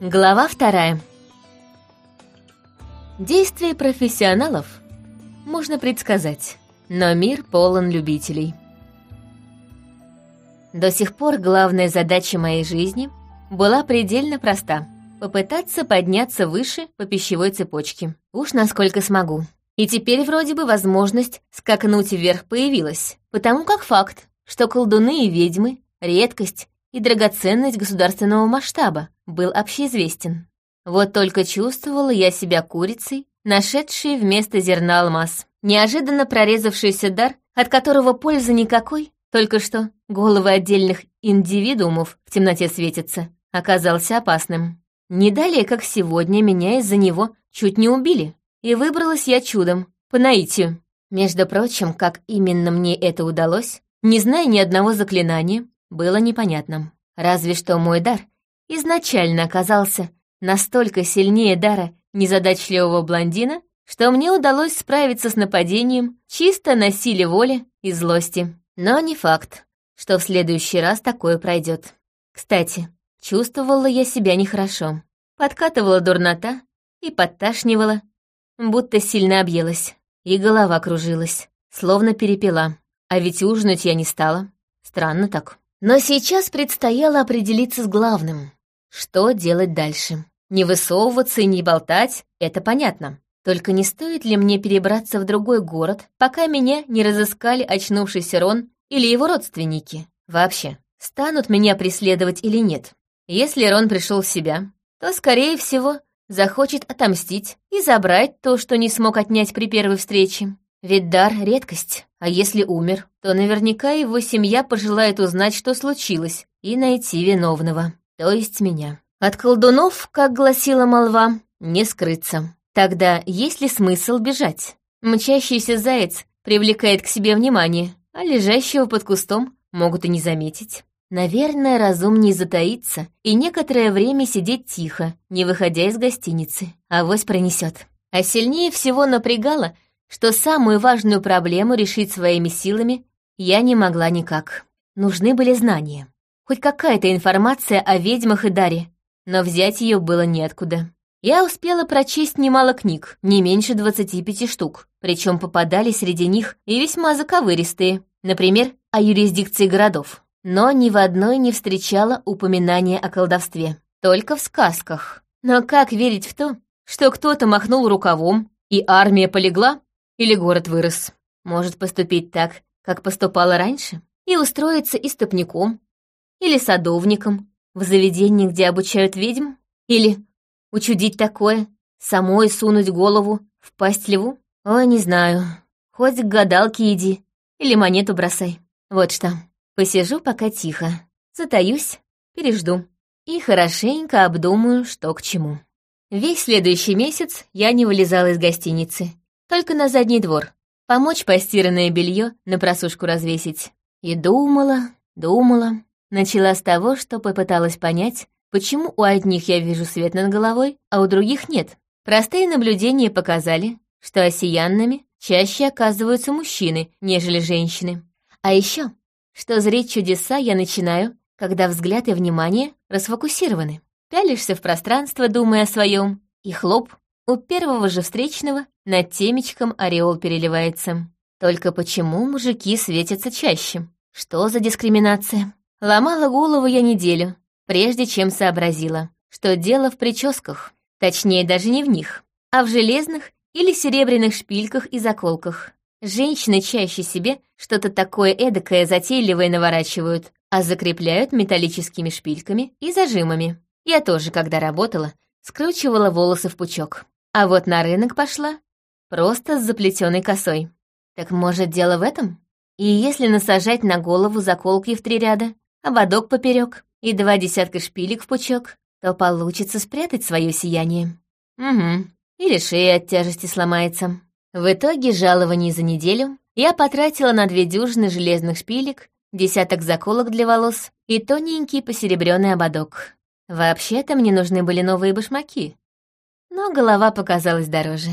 Глава вторая. Действия профессионалов можно предсказать, но мир полон любителей. До сих пор главная задача моей жизни была предельно проста — попытаться подняться выше по пищевой цепочке. Уж насколько смогу. И теперь вроде бы возможность скакнуть вверх появилась, потому как факт, что колдуны и ведьмы — редкость и драгоценность государственного масштаба, был общеизвестен. Вот только чувствовала я себя курицей, нашедшей вместо зерна алмаз. Неожиданно прорезавшийся дар, от которого пользы никакой, только что головы отдельных индивидуумов в темноте светятся, оказался опасным. Не далее, как сегодня, меня из-за него чуть не убили. И выбралась я чудом, по наитию. Между прочим, как именно мне это удалось, не зная ни одного заклинания, было непонятным. Разве что мой дар изначально оказался настолько сильнее дара незадачливого блондина, что мне удалось справиться с нападением чисто на силе воли и злости. Но не факт, что в следующий раз такое пройдет. Кстати, чувствовала я себя нехорошо. Подкатывала дурнота и подташнивала, будто сильно объелась. И голова кружилась, словно перепела. А ведь ужинать я не стала. Странно так. Но сейчас предстояло определиться с главным. Что делать дальше? Не высовываться и не болтать — это понятно. Только не стоит ли мне перебраться в другой город, пока меня не разыскали очнувшийся Рон или его родственники? Вообще, станут меня преследовать или нет? Если Рон пришел в себя, то, скорее всего, захочет отомстить и забрать то, что не смог отнять при первой встрече. Ведь дар — редкость, а если умер, то наверняка его семья пожелает узнать, что случилось, и найти виновного, то есть меня. От колдунов, как гласила молва, не скрыться. Тогда есть ли смысл бежать? Мчащийся заяц привлекает к себе внимание, а лежащего под кустом могут и не заметить. Наверное, разумнее затаиться и некоторое время сидеть тихо, не выходя из гостиницы. Авось пронесет. А сильнее всего напрягало, что самую важную проблему решить своими силами я не могла никак. Нужны были знания. Хоть какая-то информация о ведьмах и Даре, но взять ее было неоткуда. Я успела прочесть немало книг, не меньше 25 штук, причем попадали среди них и весьма заковыристые, например, о юрисдикции городов. Но ни в одной не встречала упоминания о колдовстве, только в сказках. Но как верить в то, что кто-то махнул рукавом, и армия полегла, или город вырос. Может поступить так, как поступала раньше, и устроиться истопником или садовником в заведении, где обучают ведьм, или учудить такое, самой сунуть голову в пасть льву? Ой, не знаю. Хоть к гадалке иди или монету бросай. Вот что, посижу пока тихо, затаюсь, пережду и хорошенько обдумаю, что к чему. Весь следующий месяц я не вылезала из гостиницы, только на задний двор. Помочь постиранное белье на просушку развесить. И думала, думала. Начала с того, что попыталась понять, почему у одних я вижу свет над головой, а у других нет. Простые наблюдения показали, что осиянными чаще оказываются мужчины, нежели женщины. А еще, что зреть чудеса я начинаю, когда взгляд и внимание расфокусированы. Пялишься в пространство, думая о своем, и хлоп, у первого же встречного над темечком ореол переливается. Только почему мужики светятся чаще? Что за дискриминация? Ломала голову я неделю, прежде чем сообразила, что дело в прическах. Точнее, даже не в них, а в железных или серебряных шпильках и заколках. Женщины чаще себе что-то такое эдакое затейливое наворачивают, а закрепляют металлическими шпильками и зажимами. Я тоже, когда работала, скручивала волосы в пучок. А вот на рынок пошла просто с заплетенной косой. Так может, дело в этом? И если насажать на голову заколки в три ряда, ободок поперек и два десятка шпилек в пучок, то получится спрятать свое сияние. Угу. Или шея от тяжести сломается. В итоге жалований за неделю я потратила на две дюжины железных шпилек, десяток заколок для волос и тоненький посеребрённый ободок. Вообще-то мне нужны были новые башмаки, но голова показалась дороже.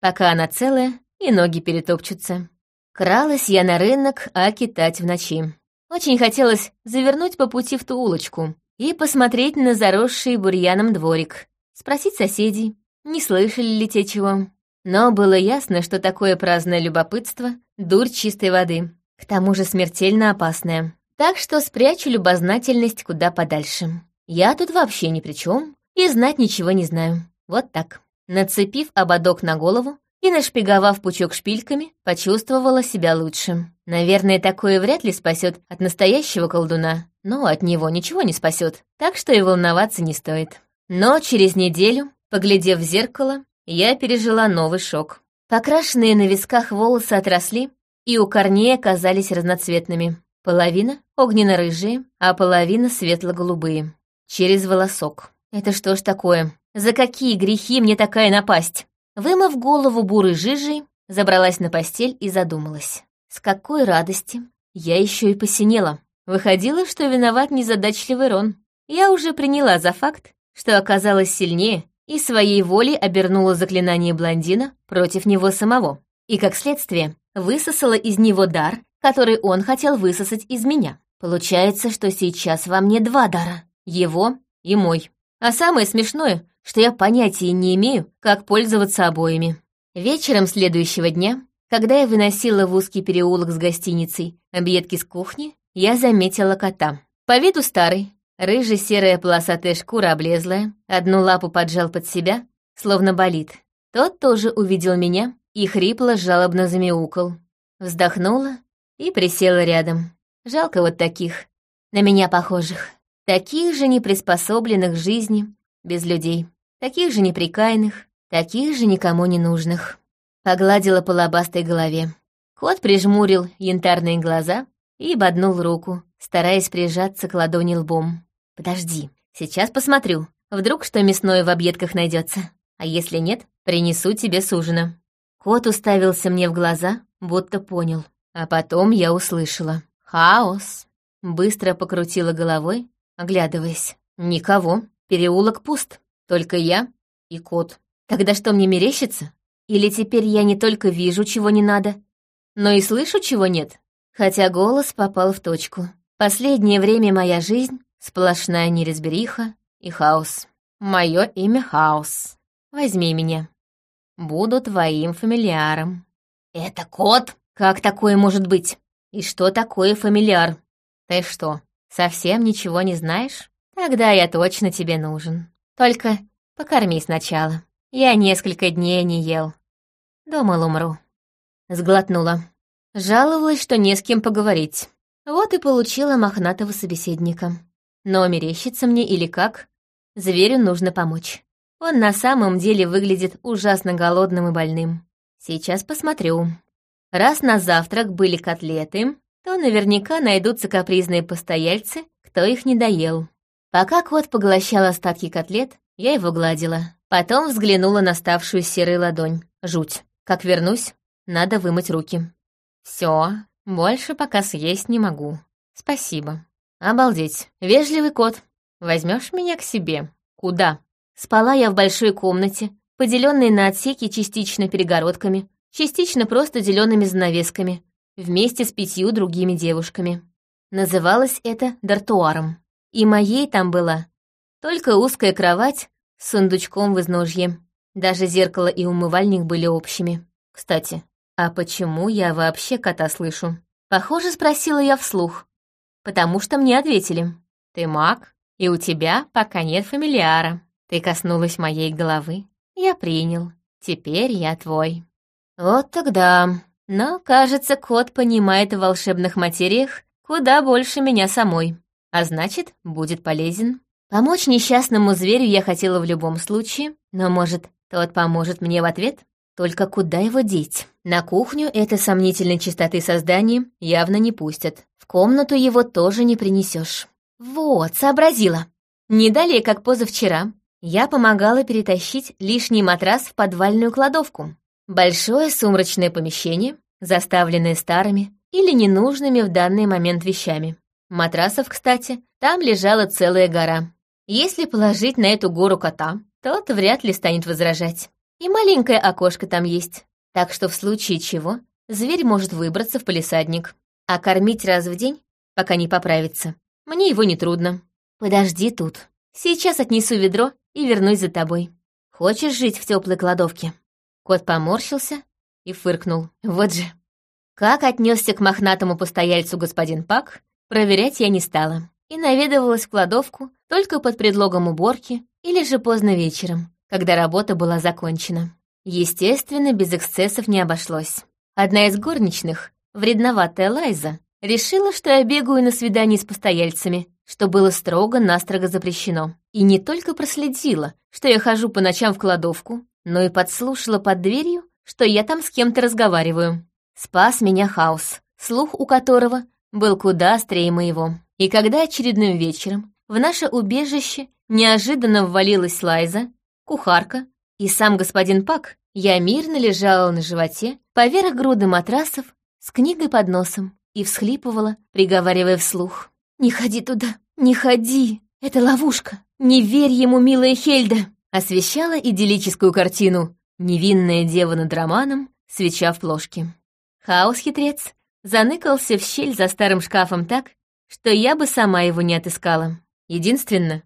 Пока она целая, и ноги перетопчутся. Кралась я на рынок, а китать в ночи. Очень хотелось завернуть по пути в ту улочку, и посмотреть на заросший бурьяном дворик, спросить соседей, не слышали ли те чего. Но было ясно, что такое праздное любопытство — дурь чистой воды, к тому же смертельно опасная. Так что спрячу любознательность куда подальше. Я тут вообще ни при чем и знать ничего не знаю. Вот так. Нацепив ободок на голову и нашпиговав пучок шпильками, почувствовала себя лучше. Наверное, такое вряд ли спасет от настоящего колдуна, но от него ничего не спасет, так что и волноваться не стоит. Но через неделю, поглядев в зеркало, я пережила новый шок. Покрашенные на висках волосы отросли, и у корней оказались разноцветными. Половина огненно-рыжие, а половина светло-голубые. Через волосок. Это что ж такое? За какие грехи мне такая напасть? Вымыв голову бурой жижей, забралась на постель и задумалась. С какой радости! Я еще и посинела. Выходило, что виноват незадачливый Рон. Я уже приняла за факт, что оказалась сильнее и своей волей обернула заклинание блондина против него самого. И, как следствие, высосала из него дар, который он хотел высосать из меня. Получается, что сейчас во мне два дара. Его и мой. А самое смешное, что я понятия не имею, как пользоваться обоими. Вечером следующего дня когда я выносила в узкий переулок с гостиницей объедки с кухни, я заметила кота. По виду старый, рыжая серая полосатая шкура облезлая, одну лапу поджал под себя, словно болит. Тот тоже увидел меня и хрипло жалобно замяукал. Вздохнула и присела рядом. Жалко вот таких, на меня похожих. Таких же неприспособленных к жизни, без людей. Таких же неприкаянных, таких же никому не нужных. Погладила по лобастой голове. Кот прижмурил янтарные глаза и боднул руку, стараясь прижаться к ладони лбом. «Подожди, сейчас посмотрю. Вдруг что мясное в объедках найдется. А если нет, принесу тебе с ужина». Кот уставился мне в глаза, будто понял. А потом я услышала. «Хаос!» Быстро покрутила головой, оглядываясь. «Никого. Переулок пуст. Только я и кот. Тогда что мне мерещится? Или теперь я не только вижу, чего не надо, но и слышу, чего нет? Хотя голос попал в точку. Последнее время моя жизнь — сплошная неразбериха и хаос. Мое имя Хаос. Возьми меня. Буду твоим фамильяром. Это кот? Как такое может быть? И что такое фамильяр? Ты что, совсем ничего не знаешь? Тогда я точно тебе нужен. Только покорми сначала. Я несколько дней не ел. Думал, умру. Сглотнула. Жаловалась, что не с кем поговорить. Вот и получила мохнатого собеседника. Но мерещится мне или как, зверю нужно помочь. Он на самом деле выглядит ужасно голодным и больным. Сейчас посмотрю. Раз на завтрак были котлеты, то наверняка найдутся капризные постояльцы, кто их не доел. Пока кот поглощал остатки котлет, я его гладила. Потом взглянула на ставшую серой ладонь. Жуть. Как вернусь, надо вымыть руки. Все, больше пока съесть не могу. Спасибо. Обалдеть. Вежливый кот. Возьмешь меня к себе? Куда? Спала я в большой комнате, поделенной на отсеки частично перегородками, частично просто деленными занавесками, вместе с пятью другими девушками. Называлось это дартуаром. И моей там была только узкая кровать с сундучком в изножье. Даже зеркало и умывальник были общими. Кстати, а почему я вообще кота слышу? Похоже, спросила я вслух. Потому что мне ответили. Ты маг, и у тебя пока нет фамилиара. Ты коснулась моей головы. Я принял. Теперь я твой. Вот тогда. Но, кажется, кот понимает в волшебных материях куда больше меня самой. А значит, будет полезен. Помочь несчастному зверю я хотела в любом случае, но, может, тот поможет мне в ответ? Только куда его деть? На кухню это сомнительной чистоты создание явно не пустят. В комнату его тоже не принесешь. Вот, сообразила. Не далее, как позавчера, я помогала перетащить лишний матрас в подвальную кладовку. Большое сумрачное помещение, заставленное старыми или ненужными в данный момент вещами. Матрасов, кстати, там лежала целая гора. Если положить на эту гору кота, тот вряд ли станет возражать. И маленькое окошко там есть, так что в случае чего зверь может выбраться в полисадник. А кормить раз в день, пока не поправится, мне его не трудно. «Подожди тут. Сейчас отнесу ведро и вернусь за тобой. Хочешь жить в теплой кладовке?» Кот поморщился и фыркнул. Вот же. Как отнесся к мохнатому постояльцу господин Пак, проверять я не стала. И наведывалась в кладовку только под предлогом уборки или же поздно вечером, когда работа была закончена. Естественно, без эксцессов не обошлось. Одна из горничных, вредноватая Лайза, решила, что я бегаю на свидание с постояльцами, что было строго-настрого запрещено. И не только проследила, что я хожу по ночам в кладовку, но и подслушала под дверью, что я там с кем-то разговариваю. Спас меня хаос, слух у которого был куда острее моего. И когда очередным вечером в наше убежище неожиданно ввалилась Лайза, кухарка и сам господин Пак, я мирно лежала на животе поверх груды матрасов с книгой под носом и всхлипывала, приговаривая вслух. «Не ходи туда, не ходи, это ловушка, не верь ему, милая Хельда!» Освещала идиллическую картину «Невинная дева над романом, свеча в плошке». Хаос-хитрец заныкался в щель за старым шкафом так, что я бы сама его не отыскала. Единственное,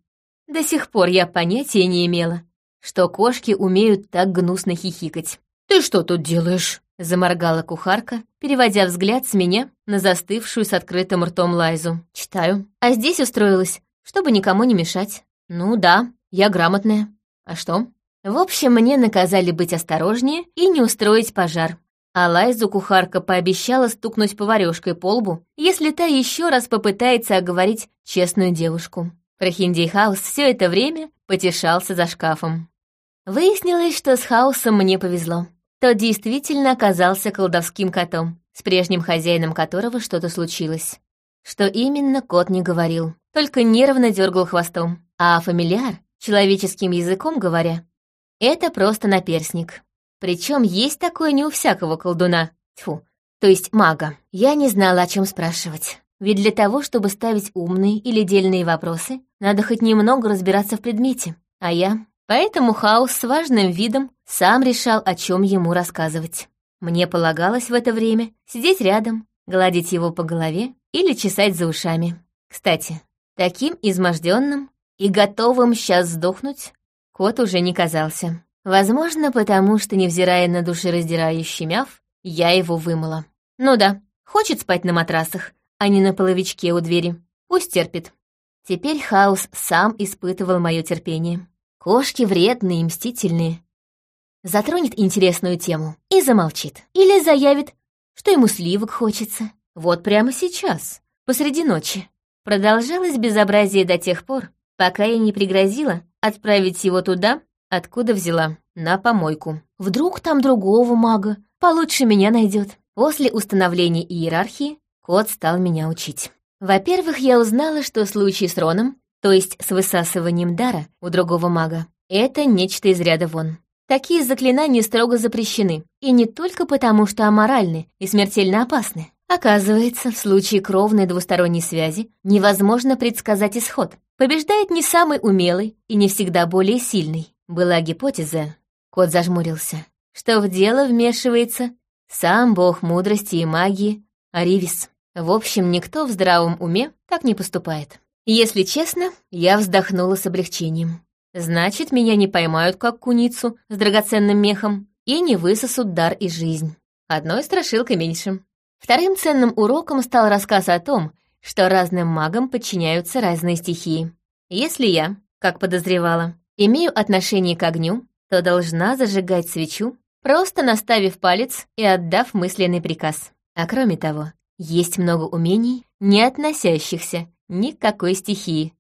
до сих пор я понятия не имела, что кошки умеют так гнусно хихикать. «Ты что тут делаешь?» — заморгала кухарка, переводя взгляд с меня на застывшую с открытым ртом Лайзу. «Читаю. А здесь устроилась, чтобы никому не мешать. Ну да, я грамотная. А что?» В общем, мне наказали быть осторожнее и не устроить пожар. А Лайзу кухарка пообещала стукнуть поварёшкой по лбу, если та еще раз попытается оговорить честную девушку. Прохиндей Хаус все это время потешался за шкафом. Выяснилось, что с Хаусом мне повезло. Тот действительно оказался колдовским котом, с прежним хозяином которого что-то случилось. Что именно, кот не говорил, только нервно дергал хвостом. А фамильяр, человеческим языком говоря, это просто наперсник. Причем есть такое не у всякого колдуна. Тьфу, то есть мага. Я не знала, о чем спрашивать. Ведь для того, чтобы ставить умные или дельные вопросы, надо хоть немного разбираться в предмете. А я... Поэтому Хаус с важным видом сам решал, о чем ему рассказывать. Мне полагалось в это время сидеть рядом, гладить его по голове или чесать за ушами. Кстати, таким изможденным и готовым сейчас сдохнуть кот уже не казался. Возможно, потому что, невзирая на душераздирающий мяв, я его вымыла. Ну да, хочет спать на матрасах, а не на половичке у двери. Пусть терпит. Теперь Хаус сам испытывал мое терпение. Кошки вредные и мстительные. Затронет интересную тему и замолчит. Или заявит, что ему сливок хочется. Вот прямо сейчас, посреди ночи. Продолжалось безобразие до тех пор, пока я не пригрозила отправить его туда, Откуда взяла? На помойку. Вдруг там другого мага, получше меня найдет. После установления иерархии кот стал меня учить. Во-первых, я узнала, что случай с Роном, то есть с высасыванием дара у другого мага, это нечто из ряда вон. Такие заклинания строго запрещены, и не только потому, что аморальны и смертельно опасны. Оказывается, в случае кровной двусторонней связи невозможно предсказать исход. Побеждает не самый умелый и не всегда более сильный. Была гипотеза, кот зажмурился, что в дело вмешивается сам бог мудрости и магии Аривис. В общем, никто в здравом уме так не поступает. Если честно, я вздохнула с облегчением. Значит, меня не поймают как куницу с драгоценным мехом и не высосут дар и жизнь. Одной страшилкой меньше. Вторым ценным уроком стал рассказ о том, что разным магам подчиняются разные стихии. Если я, как подозревала, имею отношение к огню, то должна зажигать свечу, просто наставив палец и отдав мысленный приказ. А кроме того, есть много умений, не относящихся ни к какой стихии,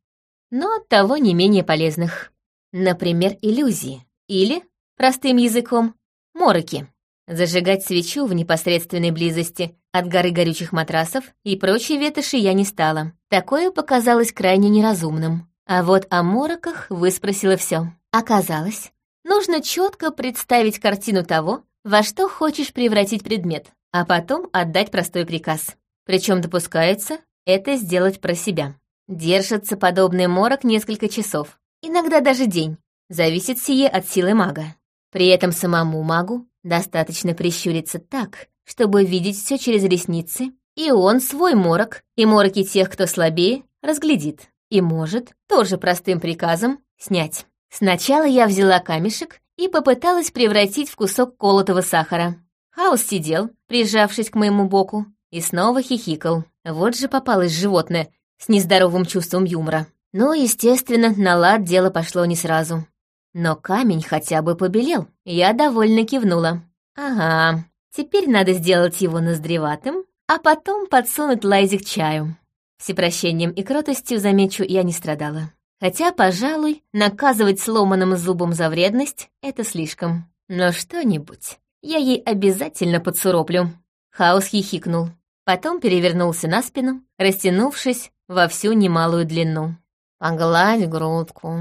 но оттого не менее полезных. Например, иллюзии или, простым языком, мороки. Зажигать свечу в непосредственной близости от горы горючих матрасов и прочей ветоши я не стала. Такое показалось крайне неразумным. А вот о мороках выспросила все. Оказалось, нужно четко представить картину того, во что хочешь превратить предмет, а потом отдать простой приказ. Причем допускается это сделать про себя. Держится подобный морок несколько часов, иногда даже день. Зависит сие от силы мага. При этом самому магу достаточно прищуриться так, чтобы видеть все через ресницы, и он свой морок и мороки тех, кто слабее, разглядит. и может, тоже простым приказом, снять. Сначала я взяла камешек и попыталась превратить в кусок колотого сахара. Хаус сидел, прижавшись к моему боку, и снова хихикал. Вот же попалось животное с нездоровым чувством юмора. Но, естественно, на лад дело пошло не сразу. Но камень хотя бы побелел. Я довольно кивнула. Ага, теперь надо сделать его ноздреватым, а потом подсунуть Лайзе чаю. Всепрощением и кротостью, замечу, я не страдала. Хотя, пожалуй, наказывать сломанным зубом за вредность — это слишком. Но что-нибудь я ей обязательно подсуроплю. Хаос хихикнул. Потом перевернулся на спину, растянувшись во всю немалую длину. Погладь грудку.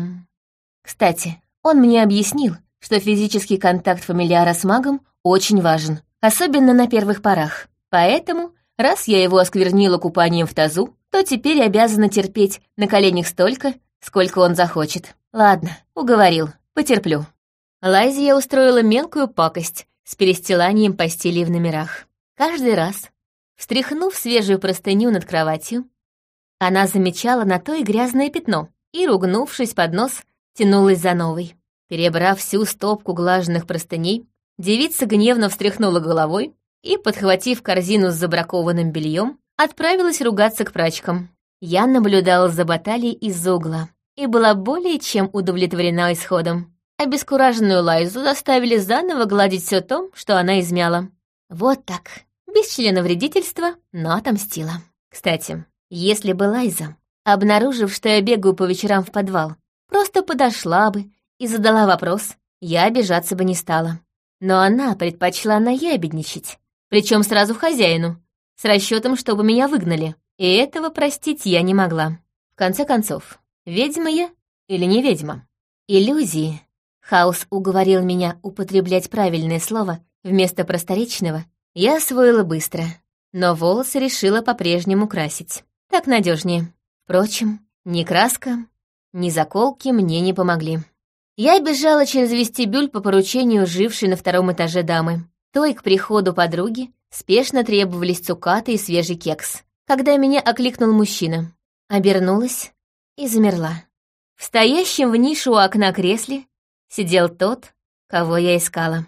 Кстати, он мне объяснил, что физический контакт фамильяра с магом очень важен, особенно на первых порах. Поэтому, раз я его осквернила купанием в тазу, то теперь обязана терпеть на коленях столько, сколько он захочет. Ладно, уговорил, потерплю. Лайзе я устроила мелкую пакость с перестиланием постелей в номерах. Каждый раз, встряхнув свежую простыню над кроватью, она замечала на то и грязное пятно и, ругнувшись под нос, тянулась за новой. Перебрав всю стопку глаженных простыней, девица гневно встряхнула головой и, подхватив корзину с забракованным бельем, отправилась ругаться к прачкам. Я наблюдала за баталией из-за угла и была более чем удовлетворена исходом. Обескураженную Лайзу заставили заново гладить все то, что она измяла. Вот так, без члена вредительства, но отомстила. Кстати, если бы Лайза, обнаружив, что я бегаю по вечерам в подвал, Просто подошла бы и задала вопрос, я обижаться бы не стала. Но она предпочла наябедничать, причем сразу хозяину, с расчетом, чтобы меня выгнали. И этого простить я не могла. В конце концов, ведьма я или не ведьма? Иллюзии. Хаус уговорил меня употреблять правильное слово вместо просторечного. Я освоила быстро, но волосы решила по-прежнему красить. Так надежнее. Впрочем, ни краска, ни заколки мне не помогли. Я бежала через вестибюль по поручению жившей на втором этаже дамы. Той к приходу подруги спешно требовались цукаты и свежий кекс. Когда меня окликнул мужчина, обернулась и замерла. В стоящем в нишу у окна кресле сидел тот, кого я искала.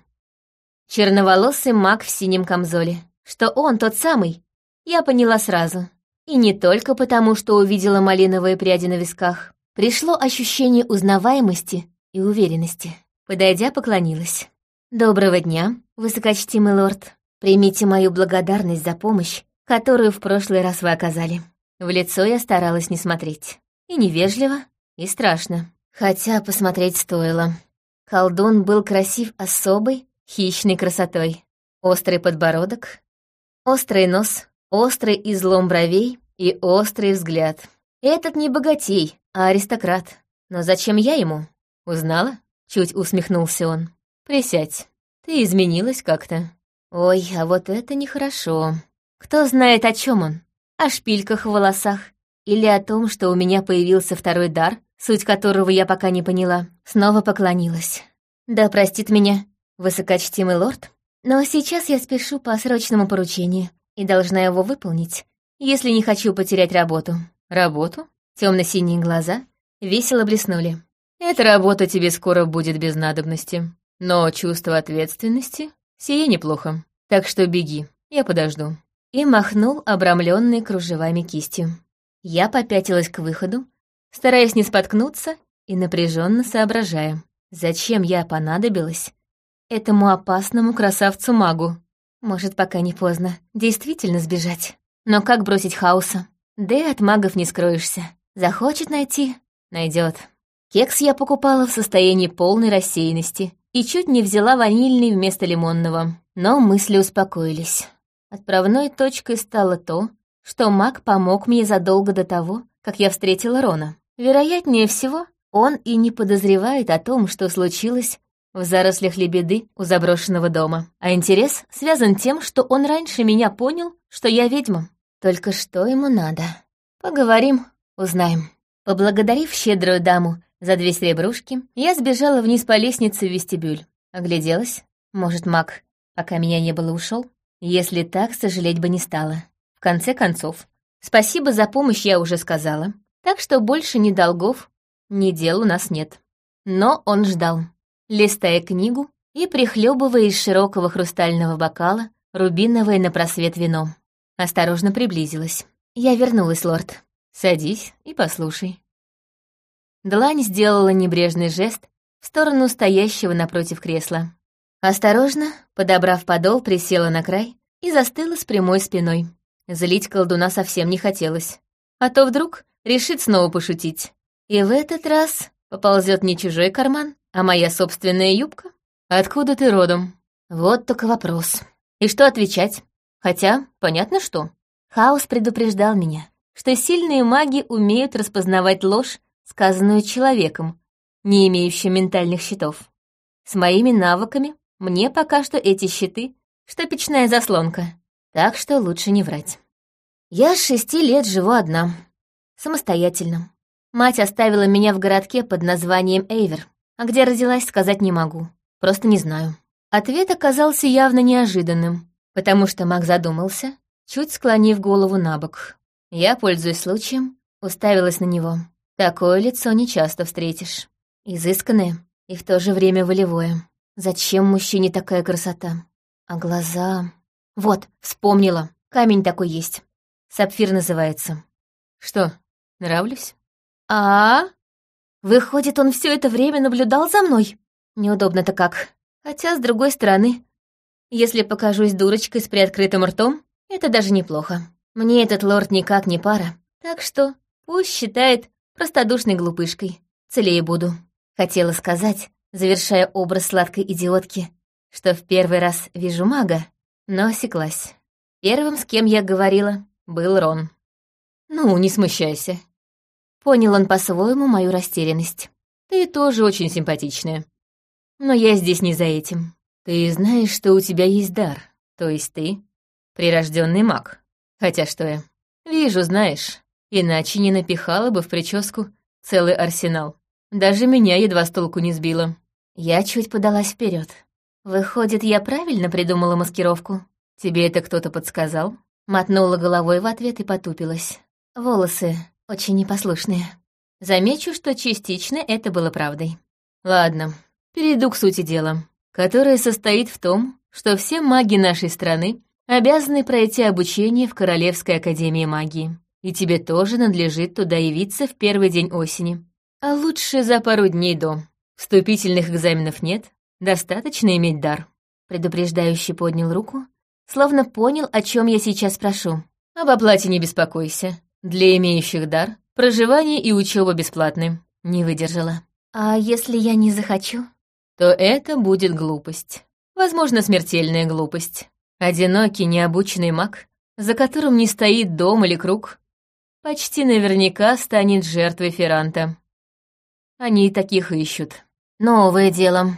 Черноволосый маг в синем камзоле. Что он тот самый, я поняла сразу. И не только потому, что увидела малиновые пряди на висках. Пришло ощущение узнаваемости и уверенности. Подойдя, поклонилась. «Доброго дня, высокочтимый лорд. Примите мою благодарность за помощь, которую в прошлый раз вы оказали». В лицо я старалась не смотреть. И невежливо, и страшно. Хотя посмотреть стоило. Колдун был красив особой, хищной красотой. Острый подбородок, острый нос, острый излом бровей и острый взгляд. Этот не богатей, а аристократ. Но зачем я ему? Узнала? Чуть усмехнулся он. Присядь. Ты изменилась как-то. Ой, а вот это нехорошо. Кто знает, о чем он? О шпильках в волосах? Или о том, что у меня появился второй дар, суть которого я пока не поняла? Снова поклонилась. Да простит меня, высокочтимый лорд, но сейчас я спешу по срочному поручению и должна его выполнить, если не хочу потерять работу. Работу? Темно-синие глаза весело блеснули. «Эта работа тебе скоро будет без надобности. Но чувство ответственности — сие неплохо. Так что беги, я подожду». И махнул обрамленной кружевами кистью. Я попятилась к выходу, стараясь не споткнуться и напряженно соображая, зачем я понадобилась этому опасному красавцу-магу. Может, пока не поздно, действительно сбежать. Но как бросить хаоса? Да и от магов не скроешься. Захочет найти — найдет. Кекс я покупала в состоянии полной рассеянности и чуть не взяла ванильный вместо лимонного. Но мысли успокоились. Отправной точкой стало то, что маг помог мне задолго до того, как я встретила Рона. Вероятнее всего, он и не подозревает о том, что случилось в зарослях лебеды у заброшенного дома. А интерес связан тем, что он раньше меня понял, что я ведьма. Только что ему надо? Поговорим, Узнаем. Поблагодарив щедрую даму за две серебрушки, я сбежала вниз по лестнице в вестибюль. Огляделась. Может, маг, пока меня не было, ушел? Если так, сожалеть бы не стала. В конце концов, спасибо за помощь я уже сказала. так что больше ни долгов, ни дел у нас нет. Но он ждал, листая книгу и прихлебывая из широкого хрустального бокала рубиновое на просвет вино. Осторожно приблизилась. Я вернулась, лорд. Садись и послушай. Длань сделала небрежный жест в сторону стоящего напротив кресла. Осторожно, подобрав подол, присела на край и застыла с прямой спиной. Злить колдуна совсем не хотелось. А то вдруг решит снова пошутить. И в этот раз поползет не чужой карман, а моя собственная юбка. Откуда ты родом? Вот только вопрос. И что отвечать? Хотя, понятно что. Хаос предупреждал меня, что сильные маги умеют распознавать ложь, сказанную человеком, не имеющим ментальных щитов. С моими навыками мне пока что эти щиты — штапичная заслонка, так что лучше не врать. Я с шести лет живу одна, самостоятельно. Мать оставила меня в городке под названием Эйвер, а где родилась, сказать не могу, просто не знаю. Ответ оказался явно неожиданным, потому что маг задумался, чуть склонив голову на бок. Я, пользуясь случаем, уставилась на него. Такое лицо нечасто встретишь. Изысканное и в то же время волевое. Зачем мужчине такая красота? А глаза... Вот, вспомнила. Камень такой есть. Сапфир называется. Что, нравлюсь? А, Выходит, он все это время наблюдал за мной? Неудобно-то как. Хотя, с другой стороны, если покажусь дурочкой с приоткрытым ртом, это даже неплохо. Мне этот лорд никак не пара. Так что пусть считает простодушной глупышкой. Целее буду. Хотела сказать, завершая образ сладкой идиотки, что в первый раз вижу мага, но осеклась. Первым, с кем я говорила, был Рон. «Ну, не смущайся». Понял он по-своему мою растерянность. «Ты тоже очень симпатичная. Но я здесь не за этим. Ты знаешь, что у тебя есть дар, то есть ты — прирожденный маг. Хотя что я? Вижу, знаешь, иначе не напихала бы в прическу целый арсенал. Даже меня едва с толку не сбила. Я чуть подалась вперед. Выходит, я правильно придумала маскировку? Тебе это кто-то подсказал? Мотнула головой в ответ и потупилась. Волосы очень непослушные. Замечу, что частично это было правдой. Ладно, перейду к сути дела, которое состоит в том, что все маги нашей страны обязаны пройти обучение в Королевской Академии Магии. И тебе тоже надлежит туда явиться в первый день осени. А лучше за пару дней до. Вступительных экзаменов нет, достаточно иметь дар. Предупреждающий поднял руку, словно понял, о чем я сейчас прошу. Об оплате не беспокойся. Для имеющих дар проживание и учеба бесплатны. Не выдержала. А если я не захочу? То это будет глупость. Возможно, смертельная глупость. Одинокий, необученный маг, за которым не стоит дом или круг, почти наверняка станет жертвой Ферранта. Они таких ищут. Новое дело.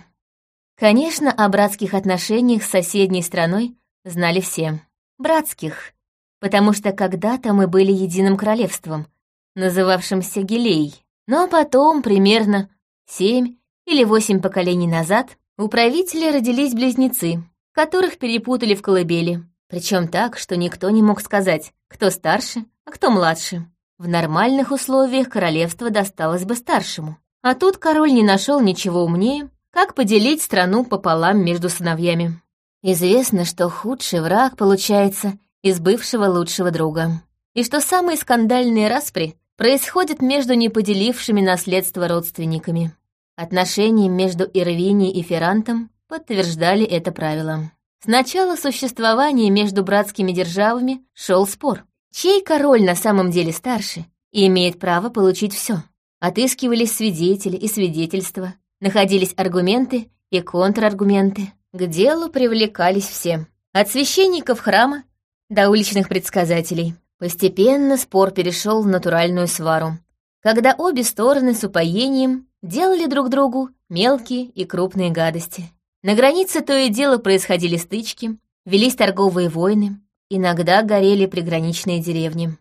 Конечно, о братских отношениях с соседней страной знали все. Братских, потому что когда-то мы были единым королевством, называвшимся Гилей. Но потом, примерно семь или восемь поколений назад, у правителя родились близнецы, которых перепутали в колыбели. Причем так, что никто не мог сказать, кто старше, а кто младше. В нормальных условиях королевство досталось бы старшему. А тут король не нашел ничего умнее, как поделить страну пополам между сыновьями. Известно, что худший враг получается из бывшего лучшего друга. И что самые скандальные распри происходят между неподелившими наследство родственниками. Отношения между Ирвини и Феррантом подтверждали это правило. С начала существования между братскими державами шел спор. Чей король на самом деле старше и имеет право получить все? Отыскивались свидетели и свидетельства, находились аргументы и контраргументы. К делу привлекались все. От священников храма до уличных предсказателей. Постепенно спор перешел в натуральную свару, когда обе стороны с упоением делали друг другу мелкие и крупные гадости. На границе то и дело происходили стычки, велись торговые войны, иногда горели приграничные деревни.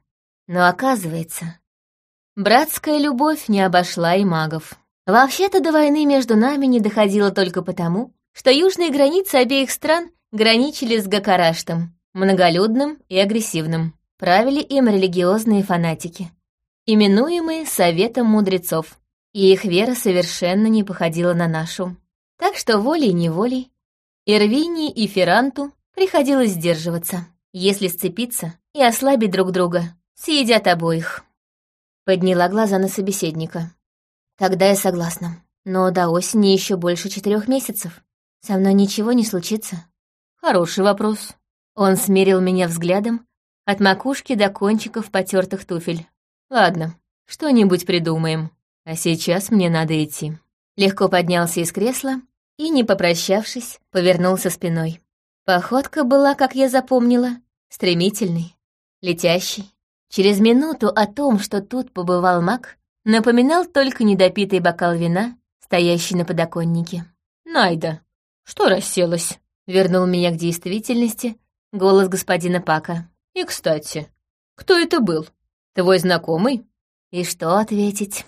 Но оказывается, братская любовь не обошла и магов. Вообще-то до войны между нами не доходило только потому, что южные границы обеих стран граничили с Гакараштом, многолюдным и агрессивным. Правили им религиозные фанатики. именуемые Советом Мудрецов, и их вера совершенно не походила на нашу. Так что волей-неволей Ирвинии и Ферранту приходилось сдерживаться. Если сцепиться и ослабить друг друга, съедят обоих. Подняла глаза на собеседника. Тогда я согласна. Но до осени еще больше четырех месяцев. Со мной ничего не случится. Хороший вопрос. Он смерил меня взглядом от макушки до кончиков потертых туфель. Ладно, что-нибудь придумаем. А сейчас мне надо идти. Легко поднялся из кресла и, не попрощавшись, повернулся спиной. Походка была, как я запомнила, стремительной, летящей. Через минуту о том, что тут побывал маг, напоминал только недопитый бокал вина, стоящий на подоконнике. «Найда, что расселась?» — вернул меня к действительности голос господина Пака. «И, кстати, кто это был? Твой знакомый?» И что ответить?